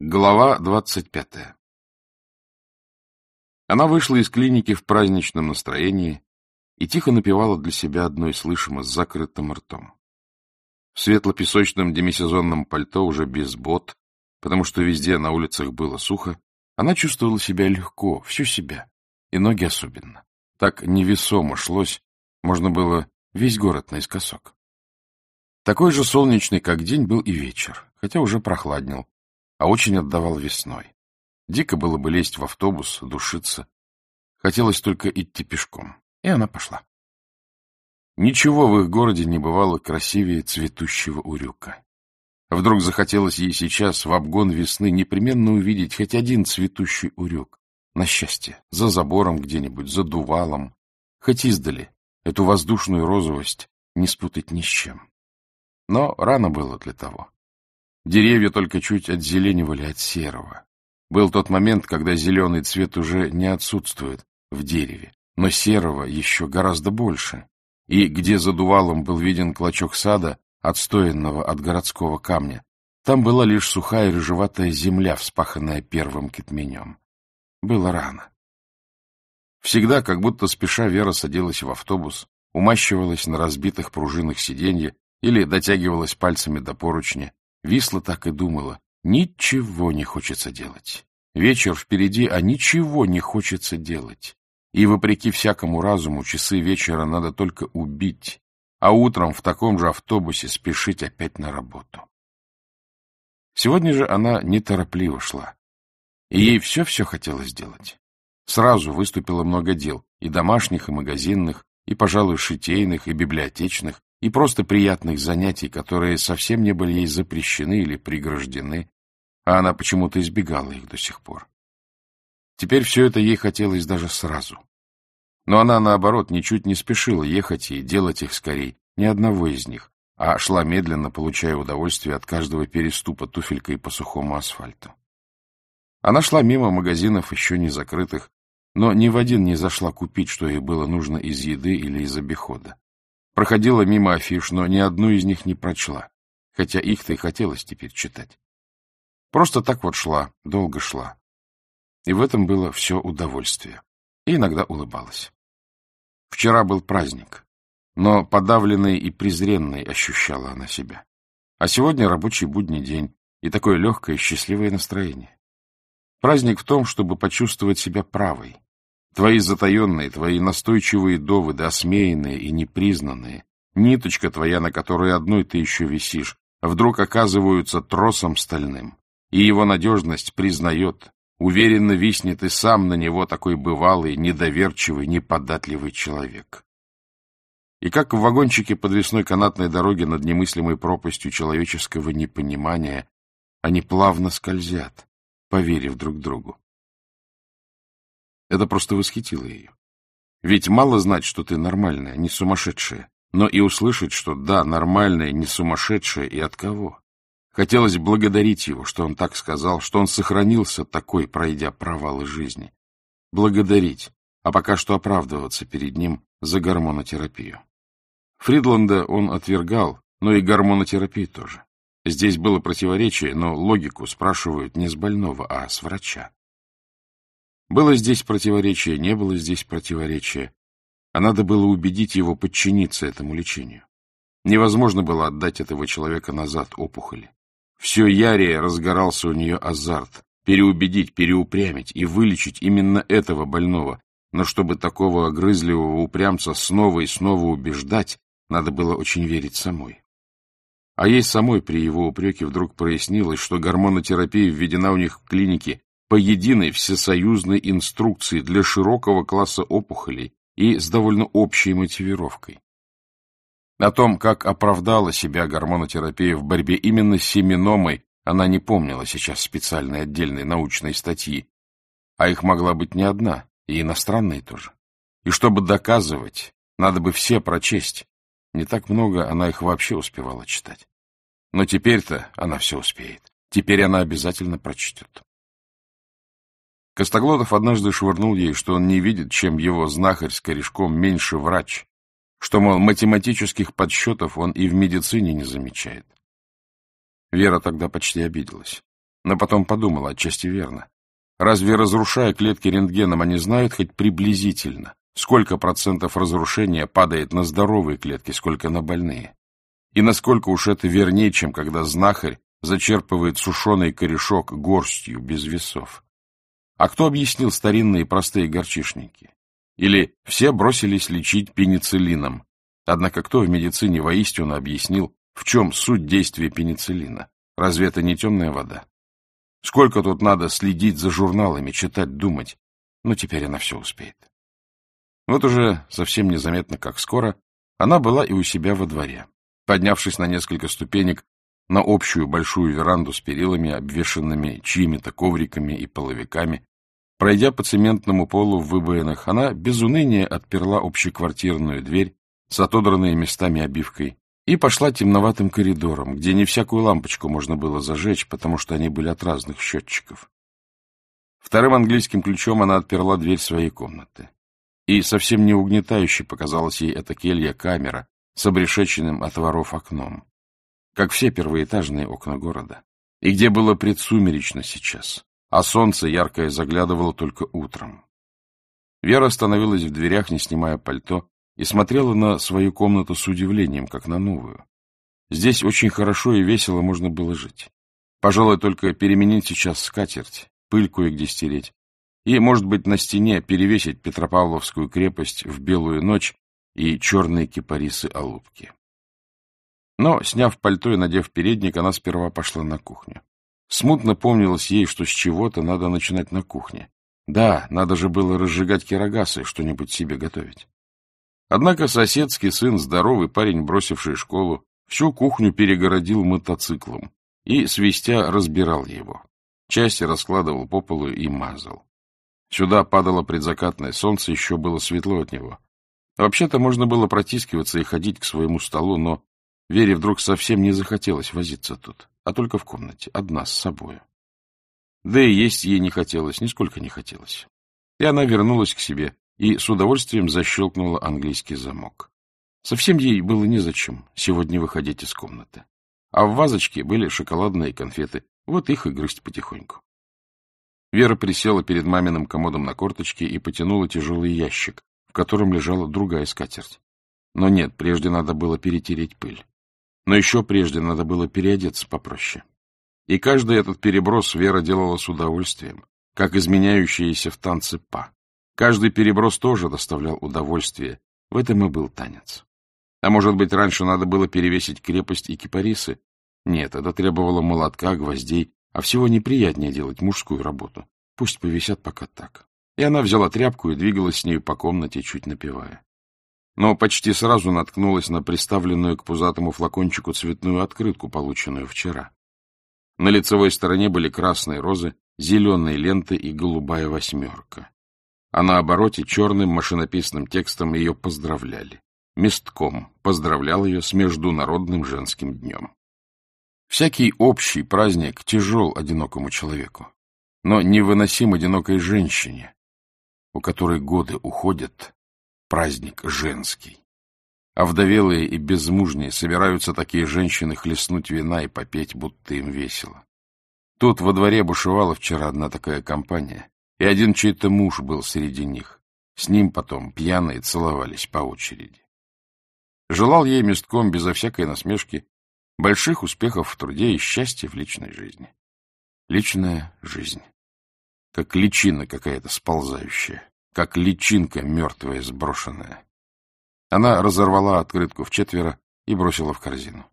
Глава двадцать пятая Она вышла из клиники в праздничном настроении и тихо напевала для себя одной слышимо с закрытым ртом. В светло-песочном демисезонном пальто, уже без бот, потому что везде на улицах было сухо, она чувствовала себя легко, всю себя, и ноги особенно. Так невесомо шлось, можно было весь город наискосок. Такой же солнечный, как день, был и вечер, хотя уже прохладнел, а очень отдавал весной. Дико было бы лезть в автобус, душиться. Хотелось только идти пешком. И она пошла. Ничего в их городе не бывало красивее цветущего урюка. Вдруг захотелось ей сейчас, в обгон весны, непременно увидеть хоть один цветущий урюк. На счастье, за забором где-нибудь, за дувалом. Хоть издали, эту воздушную розовость не спутать ни с чем. Но рано было для того. Деревья только чуть отзеленивали от серого. Был тот момент, когда зеленый цвет уже не отсутствует в дереве, но серого еще гораздо больше. И где за дувалом был виден клочок сада, отстоянного от городского камня, там была лишь сухая рыжеватая земля, вспаханная первым китменем. Было рано. Всегда, как будто спеша, Вера садилась в автобус, умащивалась на разбитых пружинах сиденья или дотягивалась пальцами до поручня, Висла так и думала. Ничего не хочется делать. Вечер впереди, а ничего не хочется делать. И, вопреки всякому разуму, часы вечера надо только убить, а утром в таком же автобусе спешить опять на работу. Сегодня же она неторопливо шла. И ей все-все хотелось сделать. Сразу выступило много дел, и домашних, и магазинных, и, пожалуй, шитейных, и библиотечных, и просто приятных занятий, которые совсем не были ей запрещены или преграждены, а она почему-то избегала их до сих пор. Теперь все это ей хотелось даже сразу. Но она, наоборот, ничуть не спешила ехать и делать их скорей, ни одного из них, а шла медленно, получая удовольствие от каждого переступа туфелькой по сухому асфальту. Она шла мимо магазинов, еще не закрытых, но ни в один не зашла купить, что ей было нужно из еды или из обихода. Проходила мимо афиш, но ни одну из них не прочла, хотя их-то и хотелось теперь читать. Просто так вот шла, долго шла. И в этом было все удовольствие. И иногда улыбалась. Вчера был праздник, но подавленной и презренной ощущала она себя. А сегодня рабочий будний день и такое легкое счастливое настроение. Праздник в том, чтобы почувствовать себя правой, Твои затаенные, твои настойчивые доводы, осмеянные и непризнанные, ниточка твоя, на которой одной ты еще висишь, вдруг оказываются тросом стальным, и его надежность признает, уверенно виснет и сам на него такой бывалый, недоверчивый, неподатливый человек. И как в вагончике подвесной канатной дороги над немыслимой пропастью человеческого непонимания, они плавно скользят, поверив друг другу. Это просто восхитило ее. Ведь мало знать, что ты нормальная, не сумасшедшая, но и услышать, что да, нормальная, не сумасшедшая, и от кого. Хотелось благодарить его, что он так сказал, что он сохранился такой, пройдя провалы жизни. Благодарить, а пока что оправдываться перед ним за гормонотерапию. Фридланда он отвергал, но и гормонотерапию тоже. Здесь было противоречие, но логику спрашивают не с больного, а с врача. Было здесь противоречие, не было здесь противоречия, а надо было убедить его подчиниться этому лечению. Невозможно было отдать этого человека назад опухоли. Все ярее разгорался у нее азарт, переубедить, переупрямить и вылечить именно этого больного, но чтобы такого огрызливого упрямца снова и снова убеждать, надо было очень верить самой. А ей самой при его упреке вдруг прояснилось, что гормонотерапия введена у них в клинике по единой всесоюзной инструкции для широкого класса опухолей и с довольно общей мотивировкой. О том, как оправдала себя гормонотерапия в борьбе именно с семеномой, она не помнила сейчас специальной отдельной научной статьи, а их могла быть не одна, и иностранные тоже. И чтобы доказывать, надо бы все прочесть. Не так много она их вообще успевала читать. Но теперь-то она все успеет. Теперь она обязательно прочтет. Костоглотов однажды швырнул ей, что он не видит, чем его знахарь с корешком меньше врач, что, мол, математических подсчетов он и в медицине не замечает. Вера тогда почти обиделась. Но потом подумала, отчасти верно. Разве разрушая клетки рентгеном, они знают хоть приблизительно, сколько процентов разрушения падает на здоровые клетки, сколько на больные? И насколько уж это вернее, чем когда знахарь зачерпывает сушеный корешок горстью без весов? А кто объяснил старинные простые горчишники? Или все бросились лечить пенициллином? Однако кто в медицине воистину объяснил, в чем суть действия пенициллина? Разве это не темная вода? Сколько тут надо следить за журналами, читать, думать? Ну, теперь она все успеет. Вот уже совсем незаметно, как скоро, она была и у себя во дворе. Поднявшись на несколько ступенек на общую большую веранду с перилами, обвешанными чьими-то ковриками и половиками, пройдя по цементному полу в выбоинах, она без уныния отперла общеквартирную дверь с отодранной местами обивкой и пошла темноватым коридором, где не всякую лампочку можно было зажечь, потому что они были от разных счетчиков. Вторым английским ключом она отперла дверь своей комнаты. И совсем не угнетающе показалась ей эта келья-камера с обрешеченным от воров окном, как все первоэтажные окна города, и где было предсумеречно сейчас, а солнце яркое заглядывало только утром. Вера остановилась в дверях, не снимая пальто, и смотрела на свою комнату с удивлением, как на новую. Здесь очень хорошо и весело можно было жить. Пожалуй, только переменить сейчас скатерть, пыль кое-где стереть, и, может быть, на стене перевесить Петропавловскую крепость в белую ночь и черные кипарисы-алубки. Но, сняв пальто и надев передник, она сперва пошла на кухню. Смутно помнилось ей, что с чего-то надо начинать на кухне. Да, надо же было разжигать кирогасы, что-нибудь себе готовить. Однако соседский сын, здоровый парень, бросивший школу, всю кухню перегородил мотоциклом и, свистя, разбирал его. Части раскладывал по полу и мазал. Сюда падало предзакатное солнце, еще было светло от него. Вообще-то можно было протискиваться и ходить к своему столу, но Вере вдруг совсем не захотелось возиться тут, а только в комнате, одна с собою. Да и есть ей не хотелось, нисколько не хотелось. И она вернулась к себе, и с удовольствием защелкнула английский замок. Совсем ей было незачем сегодня выходить из комнаты. А в вазочке были шоколадные конфеты, вот их и грызть потихоньку. Вера присела перед маминым комодом на корточке и потянула тяжелый ящик, в котором лежала другая скатерть. Но нет, прежде надо было перетереть пыль. Но еще прежде надо было переодеться попроще. И каждый этот переброс Вера делала с удовольствием, как изменяющиеся в танце па. Каждый переброс тоже доставлял удовольствие. В этом и был танец. А может быть, раньше надо было перевесить крепость и кипарисы? Нет, это требовало молотка, гвоздей, а всего неприятнее делать мужскую работу. Пусть повисят пока так. И она взяла тряпку и двигалась с нею по комнате, чуть напевая. Но почти сразу наткнулась на приставленную к пузатому флакончику цветную открытку, полученную вчера. На лицевой стороне были красные розы, зеленые ленты и голубая восьмерка а на обороте черным машинописным текстом ее поздравляли. Местком поздравлял ее с Международным женским днем. Всякий общий праздник тяжел одинокому человеку, но невыносим одинокой женщине, у которой годы уходят, праздник женский. А вдовелые и безмужние собираются такие женщины хлестнуть вина и попеть, будто им весело. Тут во дворе бушевала вчера одна такая компания, и один чей-то муж был среди них. С ним потом пьяные целовались по очереди. Желал ей местком безо всякой насмешки больших успехов в труде и счастья в личной жизни. Личная жизнь. Как личина какая-то сползающая, как личинка мертвая сброшенная. Она разорвала открытку в четверо и бросила в корзину.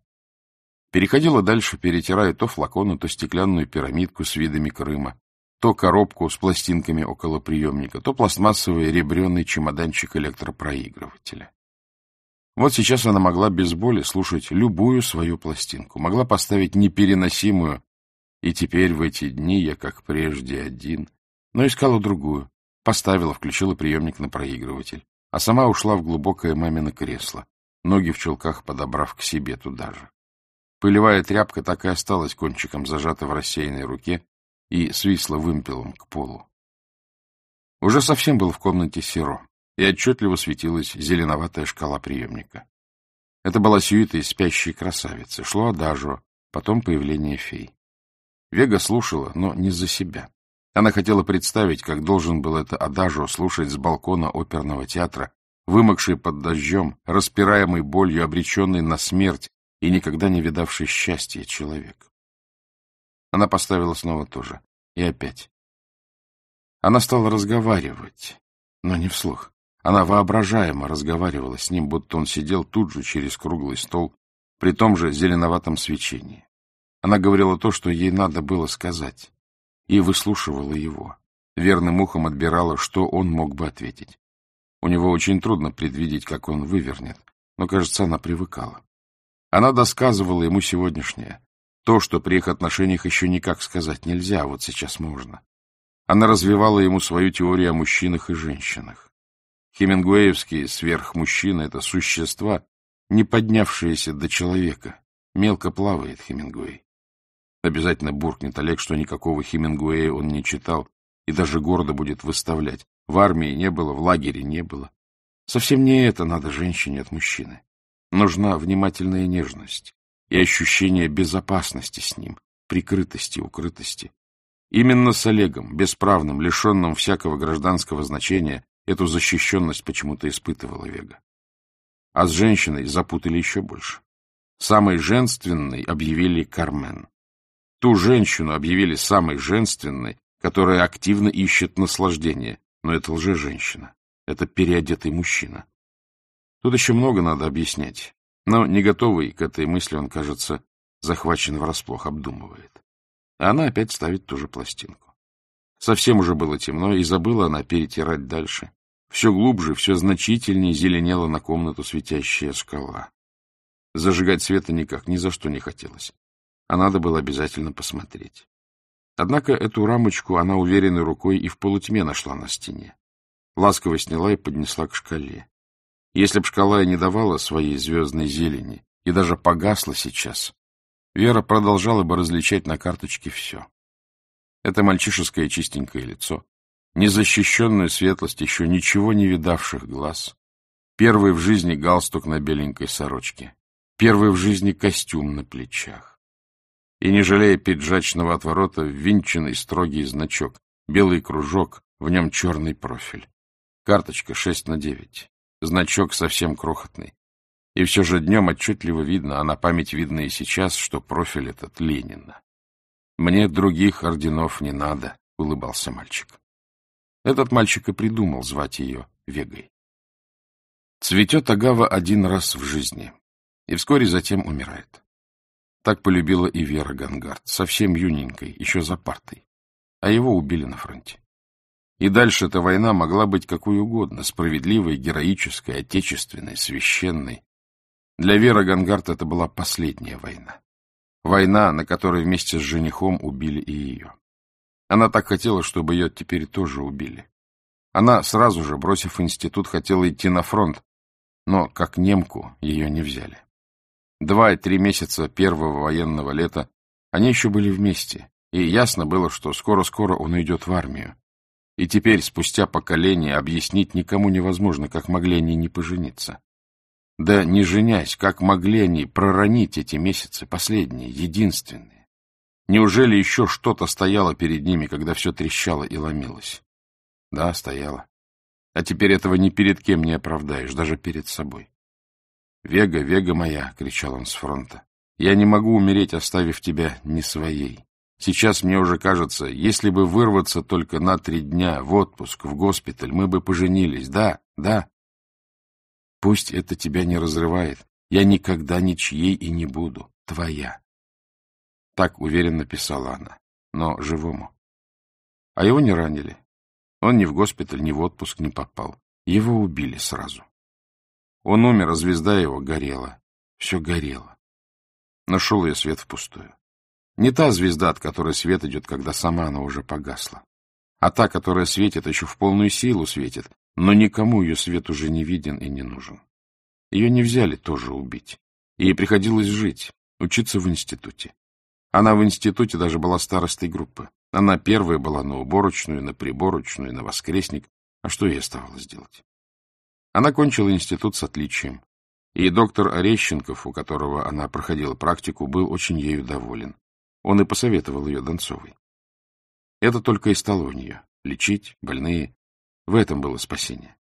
Переходила дальше, перетирая то флаконы, то стеклянную пирамидку с видами Крыма, то коробку с пластинками около приемника, то пластмассовый ребренный чемоданчик электропроигрывателя. Вот сейчас она могла без боли слушать любую свою пластинку, могла поставить непереносимую, и теперь в эти дни я, как прежде, один, но искала другую, поставила, включила приемник на проигрыватель, а сама ушла в глубокое мамино кресло, ноги в чулках подобрав к себе туда же. Пылевая тряпка так и осталась кончиком зажата в рассеянной руке, и свисла вымпелом к полу. Уже совсем был в комнате серо, и отчетливо светилась зеленоватая шкала приемника. Это была сюита из спящей красавицы, шло адажу, потом появление фей. Вега слушала, но не за себя. Она хотела представить, как должен был это адажио слушать с балкона оперного театра, вымокший под дождем, распираемый болью, обреченный на смерть и никогда не видавший счастья человек. Она поставила снова тоже. И опять. Она стала разговаривать, но не вслух. Она воображаемо разговаривала с ним, будто он сидел тут же через круглый стол, при том же зеленоватом свечении. Она говорила то, что ей надо было сказать, и выслушивала его. Верным ухом отбирала, что он мог бы ответить. У него очень трудно предвидеть, как он вывернет, но, кажется, она привыкала. Она досказывала ему сегодняшнее, то, что при их отношениях еще никак сказать нельзя, а вот сейчас можно. Она развивала ему свою теорию о мужчинах и женщинах. Хемингуэевские сверхмужчины — это существа, не поднявшиеся до человека. Мелко плавает Хемингуэй. Обязательно буркнет Олег, что никакого Хемингуэя он не читал и даже гордо будет выставлять. В армии не было, в лагере не было. Совсем не это надо женщине от мужчины. Нужна внимательная нежность и ощущение безопасности с ним, прикрытости, укрытости. Именно с Олегом, бесправным, лишенным всякого гражданского значения, эту защищенность почему-то испытывала Вега. А с женщиной запутали еще больше. Самой женственной объявили Кармен. Ту женщину объявили самой женственной, которая активно ищет наслаждение, но это лже-женщина, это переодетый мужчина. Тут еще много надо объяснять, но не готовый к этой мысли он, кажется, захвачен врасплох, обдумывает. А она опять ставит ту же пластинку. Совсем уже было темно, и забыла она перетирать дальше. Все глубже, все значительнее зеленела на комнату светящая скала. Зажигать света никак, ни за что не хотелось. А надо было обязательно посмотреть. Однако эту рамочку она уверенной рукой и в полутьме нашла на стене. Ласково сняла и поднесла к шкале. Если б шкала и не давала своей звездной зелени, и даже погасла сейчас, Вера продолжала бы различать на карточке все. Это мальчишеское чистенькое лицо, незащищенную светлость еще ничего не видавших глаз, первый в жизни галстук на беленькой сорочке, первый в жизни костюм на плечах. И, не жалея пиджачного отворота, ввинченный строгий значок, белый кружок, в нем черный профиль. Карточка шесть на девять. Значок совсем крохотный. И все же днем отчетливо видно, а на память видно и сейчас, что профиль этот Ленина. «Мне других орденов не надо», — улыбался мальчик. Этот мальчик и придумал звать ее Вегой. Цветет агава один раз в жизни, и вскоре затем умирает. Так полюбила и Вера Гангард, совсем юненькой, еще за партой. А его убили на фронте. И дальше эта война могла быть какой угодно, справедливой, героической, отечественной, священной. Для Веры Гангард это была последняя война. Война, на которой вместе с женихом убили и ее. Она так хотела, чтобы ее теперь тоже убили. Она сразу же, бросив институт, хотела идти на фронт, но, как немку, ее не взяли. Два и три месяца первого военного лета они еще были вместе, и ясно было, что скоро-скоро он уйдет в армию. И теперь, спустя поколение, объяснить никому невозможно, как могли они не пожениться. Да не женясь, как могли они проронить эти месяцы, последние, единственные? Неужели еще что-то стояло перед ними, когда все трещало и ломилось? Да, стояло. А теперь этого ни перед кем не оправдаешь, даже перед собой. «Вега, Вега моя!» — кричал он с фронта. «Я не могу умереть, оставив тебя не своей. Сейчас мне уже кажется, если бы вырваться только на три дня в отпуск, в госпиталь, мы бы поженились. Да, да, Пусть это тебя не разрывает. Я никогда ничьей и не буду. Твоя. Так уверенно писала она, но живому. А его не ранили. Он ни в госпиталь, ни в отпуск не попал. Его убили сразу. Он умер, а звезда его горела. Все горело. Нашел ее свет впустую. Не та звезда, от которой свет идет, когда сама она уже погасла, а та, которая светит, еще в полную силу светит, но никому ее свет уже не виден и не нужен. Ее не взяли тоже убить. Ей приходилось жить, учиться в институте. Она в институте даже была старостой группы. Она первая была на уборочную, на приборочную, на воскресник. А что ей оставалось делать? Она кончила институт с отличием. И доктор Орещенков, у которого она проходила практику, был очень ею доволен. Он и посоветовал ее Донцовой. Это только и стало у нее — лечить, больные. В этом было спасение.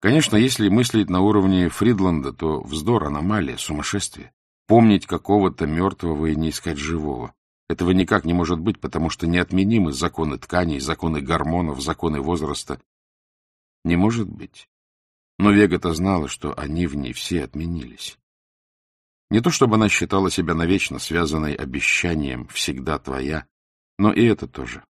Конечно, если мыслить на уровне Фридланда, то вздор, аномалия, сумасшествие. Помнить какого-то мертвого и не искать живого. Этого никак не может быть, потому что неотменимы законы тканей, законы гормонов, законы возраста. Не может быть. Но Вега-то знала, что они в ней все отменились. Не то чтобы она считала себя навечно связанной обещанием «всегда твоя», но и это тоже.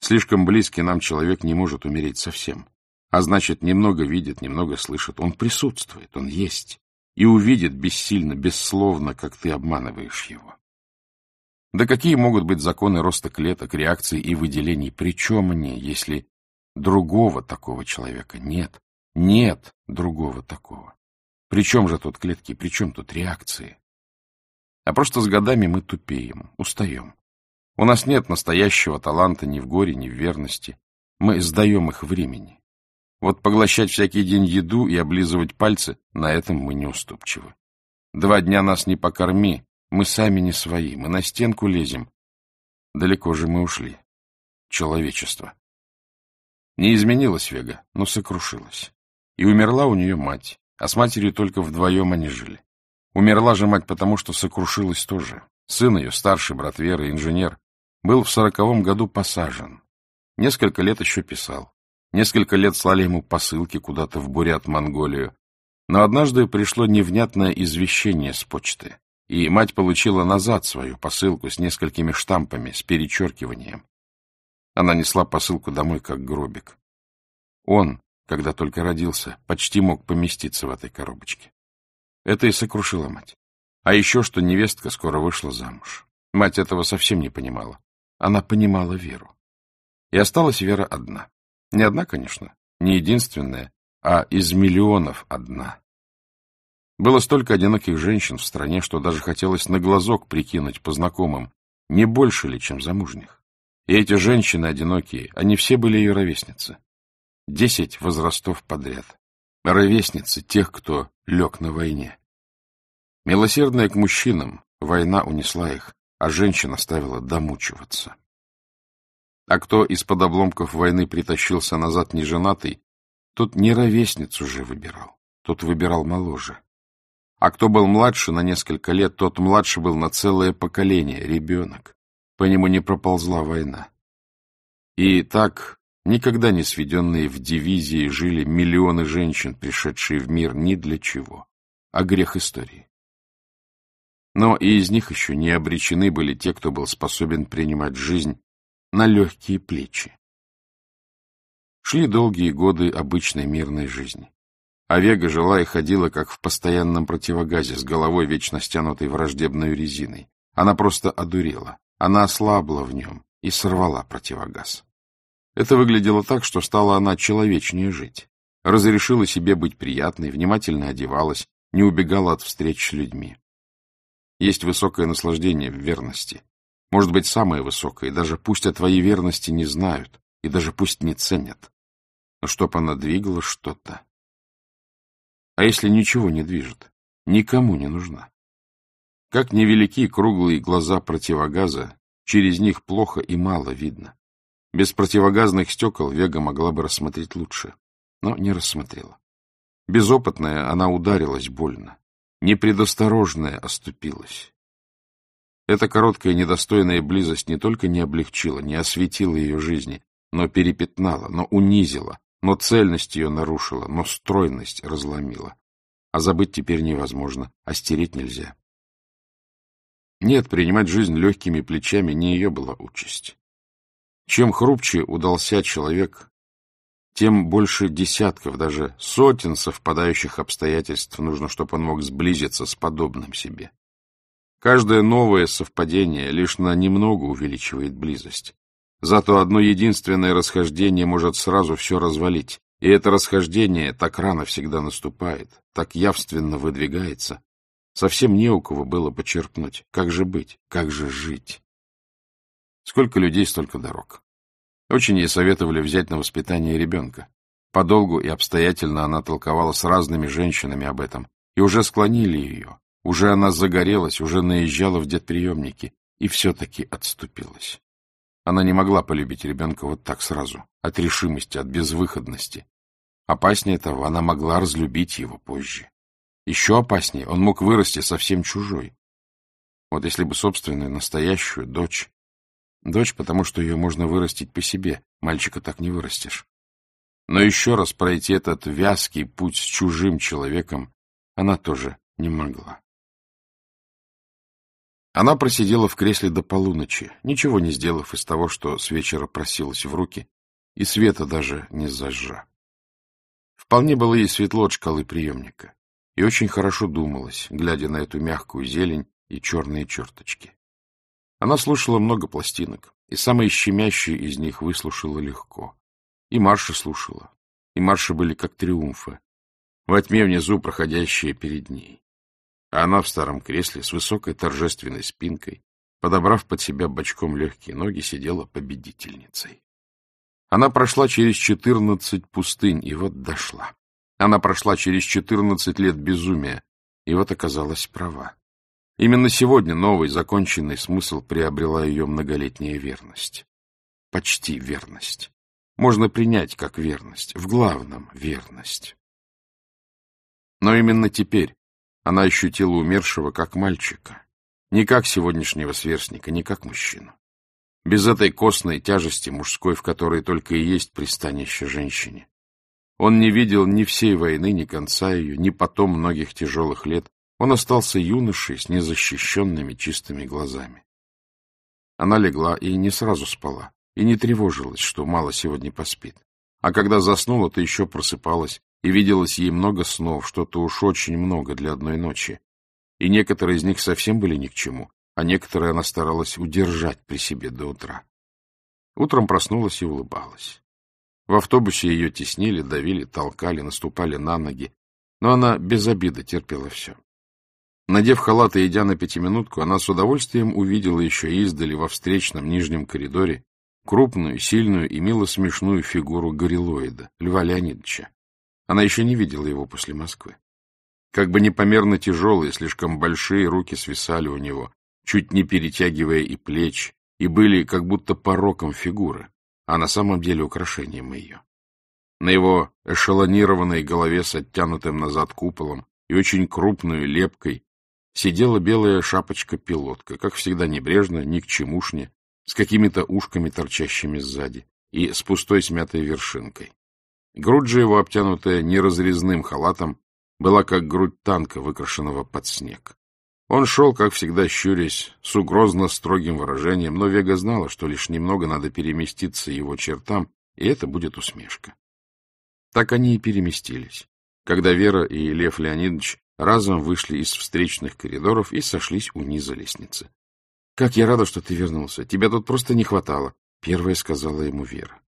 Слишком близкий нам человек не может умереть совсем. А значит, немного видит, немного слышит. Он присутствует, он есть. И увидит бессильно, бессловно, как ты обманываешь его. Да какие могут быть законы роста клеток, реакций и выделений? Причем они, если другого такого человека нет? Нет другого такого. Причем же тут клетки, причем тут реакции? А просто с годами мы тупеем, устаем. У нас нет настоящего таланта ни в горе, ни в верности. Мы сдаем их времени. Вот поглощать всякий день еду и облизывать пальцы — на этом мы неуступчивы. Два дня нас не покорми, мы сами не свои, мы на стенку лезем. Далеко же мы ушли. Человечество. Не изменилась Вега, но сокрушилась. И умерла у нее мать, а с матерью только вдвоем они жили. Умерла же мать потому, что сокрушилась тоже. Сын ее, старший брат Веры, инженер, был в сороковом году посажен. Несколько лет еще писал. Несколько лет слали ему посылки куда-то в Бурят-Монголию. Но однажды пришло невнятное извещение с почты, и мать получила назад свою посылку с несколькими штампами, с перечеркиванием. Она несла посылку домой, как гробик. Он, когда только родился, почти мог поместиться в этой коробочке. Это и сокрушило мать. А еще, что невестка скоро вышла замуж. Мать этого совсем не понимала. Она понимала Веру. И осталась Вера одна. Не одна, конечно, не единственная, а из миллионов одна. Было столько одиноких женщин в стране, что даже хотелось на глазок прикинуть по знакомым, не больше ли, чем замужних. И эти женщины одинокие, они все были ее ровесницы. Десять возрастов подряд. Ровесницы тех, кто лег на войне. Милосердная к мужчинам, война унесла их, а женщин оставила домучиваться. А кто из-под обломков войны притащился назад неженатый, тот не ровесницу же выбирал, тот выбирал моложе. А кто был младше на несколько лет, тот младше был на целое поколение, ребенок. По нему не проползла война. И так Никогда не сведенные в дивизии жили миллионы женщин, пришедшие в мир ни для чего, а грех истории. Но и из них еще не обречены были те, кто был способен принимать жизнь на легкие плечи. Шли долгие годы обычной мирной жизни. А Вега жила и ходила, как в постоянном противогазе, с головой вечно стянутой враждебной резиной. Она просто одурела. Она ослабла в нем и сорвала противогаз. Это выглядело так, что стала она человечнее жить. Разрешила себе быть приятной, внимательно одевалась, не убегала от встреч с людьми. Есть высокое наслаждение в верности. Может быть, самое высокое, даже пусть о твоей верности не знают, и даже пусть не ценят. Но чтоб она двигала что-то. А если ничего не движет, никому не нужна. Как невелики круглые глаза противогаза, через них плохо и мало видно. Без противогазных стекол Вега могла бы рассмотреть лучше, но не рассмотрела. Безопытная она ударилась больно. Непредосторожная оступилась. Эта короткая недостойная близость не только не облегчила, не осветила ее жизни, но перепятнала, но унизила, но цельность ее нарушила, но стройность разломила. А забыть теперь невозможно, а стереть нельзя. Нет, принимать жизнь легкими плечами не ее была участь. Чем хрупче удался человек, тем больше десятков, даже сотен совпадающих обстоятельств нужно, чтобы он мог сблизиться с подобным себе. Каждое новое совпадение лишь на немного увеличивает близость. Зато одно единственное расхождение может сразу все развалить, и это расхождение так рано всегда наступает, так явственно выдвигается. Совсем не у кого было почерпнуть. Как же быть? Как же жить? Сколько людей, столько дорог. Очень ей советовали взять на воспитание ребенка. Подолгу и обстоятельно она толковала с разными женщинами об этом, и уже склонили ее. Уже она загорелась, уже наезжала в детприемники. и все-таки отступилась. Она не могла полюбить ребенка вот так сразу, от решимости, от безвыходности. Опаснее того, она могла разлюбить его позже. Еще опаснее, он мог вырасти совсем чужой. Вот если бы собственную, настоящую дочь. Дочь, потому что ее можно вырастить по себе, мальчика так не вырастешь. Но еще раз пройти этот вязкий путь с чужим человеком она тоже не могла. Она просидела в кресле до полуночи, ничего не сделав из того, что с вечера просилась в руки, и света даже не зажжа. Вполне было ей светло от шкалы приемника, и очень хорошо думалось, глядя на эту мягкую зелень и черные черточки. Она слушала много пластинок, и самые щемящие из них выслушала легко. И марши слушала. И марши были как триумфы. Во тьме внизу проходящие перед ней. А она в старом кресле с высокой торжественной спинкой, подобрав под себя бочком легкие ноги, сидела победительницей. Она прошла через четырнадцать пустынь, и вот дошла. Она прошла через четырнадцать лет безумия, и вот оказалась права. Именно сегодня новый законченный смысл приобрела ее многолетняя верность. Почти верность можно принять как верность, в главном — верность. Но именно теперь она ощутила умершего как мальчика, не как сегодняшнего сверстника, не как мужчину. Без этой костной тяжести мужской, в которой только и есть пристанище женщине. Он не видел ни всей войны, ни конца ее, ни потом многих тяжелых лет. Он остался юношей с незащищенными чистыми глазами. Она легла и не сразу спала и не тревожилась, что мало сегодня поспит. А когда заснула, то еще просыпалась, и виделось ей много снов, что-то уж очень много для одной ночи. И некоторые из них совсем были ни к чему, а некоторые она старалась удержать при себе до утра. Утром проснулась и улыбалась. В автобусе ее теснили, давили, толкали, наступали на ноги, но она без обиды терпела все. Надев халат и идя на пятиминутку, она с удовольствием увидела еще издали во встречном нижнем коридоре крупную, сильную и мило смешную фигуру горилоида, Льва Леонидовича. Она еще не видела его после Москвы. Как бы непомерно тяжелые, слишком большие руки свисали у него, чуть не перетягивая и плеч, и были как будто пороком фигуры, а на самом деле украшением ее. На его эшелонированной голове с оттянутым назад куполом и очень крупной лепкой сидела белая шапочка-пилотка, как всегда небрежно, ни к чемушне, с какими-то ушками, торчащими сзади, и с пустой смятой вершинкой. Грудь же его, обтянутая неразрезным халатом, была как грудь танка, выкрашенного под снег. Он шел, как всегда, щурясь, с угрозно строгим выражением, но Вега знала, что лишь немного надо переместиться его чертам, и это будет усмешка. Так они и переместились, когда Вера и Лев Леонидович разом вышли из встречных коридоров и сошлись у низа лестницы. — Как я рада, что ты вернулся. Тебя тут просто не хватало, — первая сказала ему Вера.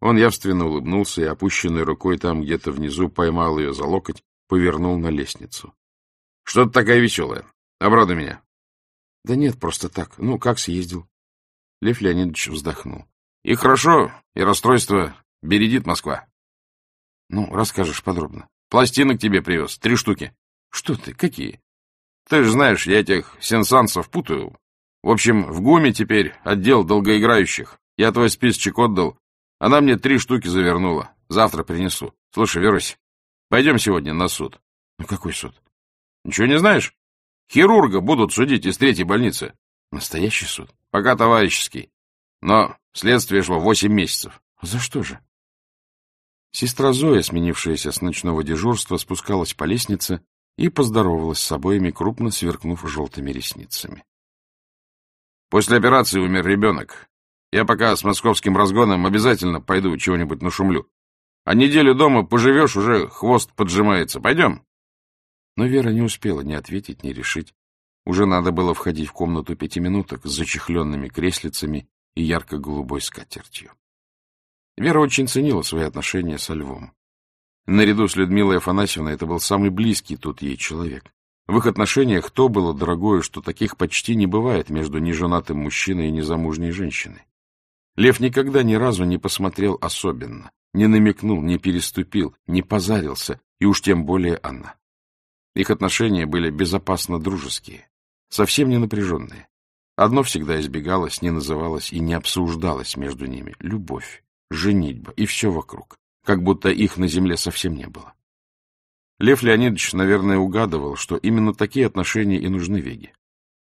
Он явственно улыбнулся и, опущенной рукой там где-то внизу, поймал ее за локоть, повернул на лестницу. — Что ты такая веселая? Обрадуй меня. — Да нет, просто так. Ну, как съездил? Лев Леонидович вздохнул. — И хорошо, и расстройство бередит Москва. — Ну, расскажешь подробно. — Пластинок тебе привез, три штуки. — Что ты, какие? — Ты же знаешь, я этих сенсансов путаю, в общем, в ГУМе теперь отдел долгоиграющих. Я твой списочек отдал. Она мне три штуки завернула. Завтра принесу. Слушай, Верусь, пойдем сегодня на суд. Ну, какой суд? Ничего не знаешь? Хирурга будут судить из третьей больницы. Настоящий суд? Пока товарищеский. Но следствие шло восемь месяцев. За что же? Сестра Зоя, сменившаяся с ночного дежурства, спускалась по лестнице и поздоровалась с обоими, крупно сверкнув желтыми ресницами. После операции умер ребенок. Я пока с московским разгоном обязательно пойду чего-нибудь нашумлю. А неделю дома поживешь, уже хвост поджимается. Пойдем?» Но Вера не успела ни ответить, ни решить. Уже надо было входить в комнату пятиминуток с зачехленными креслицами и ярко-голубой скатертью. Вера очень ценила свои отношения со Львом. Наряду с Людмилой Афанасьевной это был самый близкий тут ей человек. В их отношениях то было дорогое, что таких почти не бывает между неженатым мужчиной и незамужней женщиной. Лев никогда ни разу не посмотрел особенно, не намекнул, не переступил, не позарился, и уж тем более она. Их отношения были безопасно дружеские, совсем не напряженные. Одно всегда избегалось, не называлось и не обсуждалось между ними — любовь, женитьба и все вокруг, как будто их на земле совсем не было. Лев Леонидович, наверное, угадывал, что именно такие отношения и нужны Веге.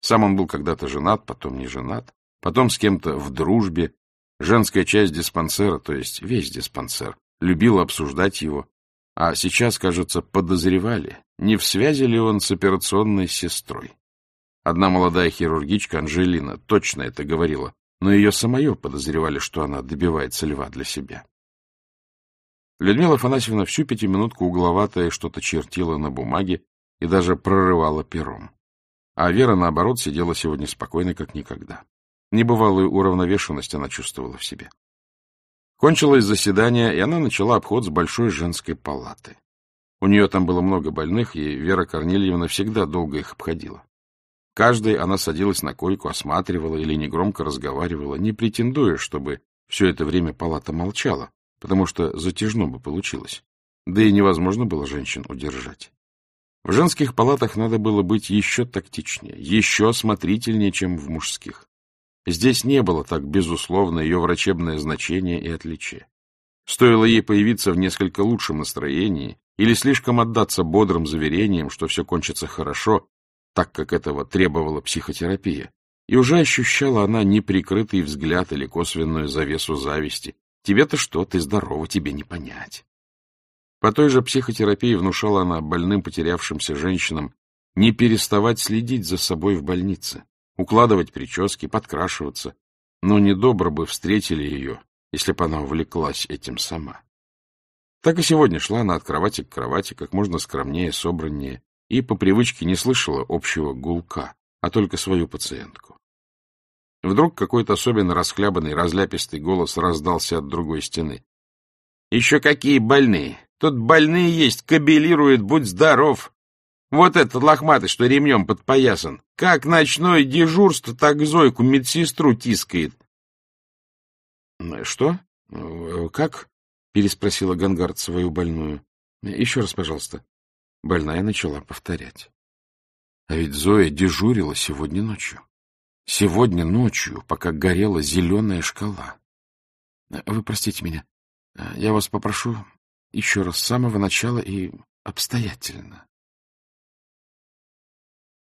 Сам он был когда-то женат, потом не женат, потом с кем-то в дружбе. Женская часть диспансера, то есть весь диспансер, любила обсуждать его, а сейчас, кажется, подозревали, не в связи ли он с операционной сестрой. Одна молодая хирургичка, Анжелина, точно это говорила, но ее самое подозревали, что она добивается льва для себя. Людмила Афанасьевна всю пятиминутку угловатая что-то чертила на бумаге и даже прорывала пером. А Вера, наоборот, сидела сегодня спокойно, как никогда. Небывалую уравновешенность она чувствовала в себе. Кончилось заседание, и она начала обход с большой женской палаты. У нее там было много больных, и Вера Корнильевна всегда долго их обходила. Каждой она садилась на койку, осматривала или негромко разговаривала, не претендуя, чтобы все это время палата молчала, потому что затяжно бы получилось. Да и невозможно было женщин удержать. В женских палатах надо было быть еще тактичнее, еще осмотрительнее, чем в мужских. Здесь не было так, безусловно, ее врачебное значение и отличие. Стоило ей появиться в несколько лучшем настроении или слишком отдаться бодрым заверениям, что все кончится хорошо, так как этого требовала психотерапия, и уже ощущала она неприкрытый взгляд или косвенную завесу зависти. Тебе-то что, ты здорова, тебе не понять. По той же психотерапии внушала она больным потерявшимся женщинам не переставать следить за собой в больнице, укладывать прически, подкрашиваться, но недобро бы встретили ее, если бы она увлеклась этим сама. Так и сегодня шла она от кровати к кровати, как можно скромнее, собраннее, и по привычке не слышала общего гулка, а только свою пациентку. Вдруг какой-то особенно расхлябанный, разляпистый голос раздался от другой стены. — Еще какие больные! Тут больные есть, кабелируют, будь здоров. Вот этот лохматый, что ремнем подпоясан. Как ночное дежурство, так Зойку медсестру тискает. — Что? Как? — переспросила Гангард свою больную. — Еще раз, пожалуйста. Больная начала повторять. А ведь Зоя дежурила сегодня ночью. Сегодня ночью, пока горела зеленая шкала. Вы простите меня. Я вас попрошу еще раз с самого начала и обстоятельно.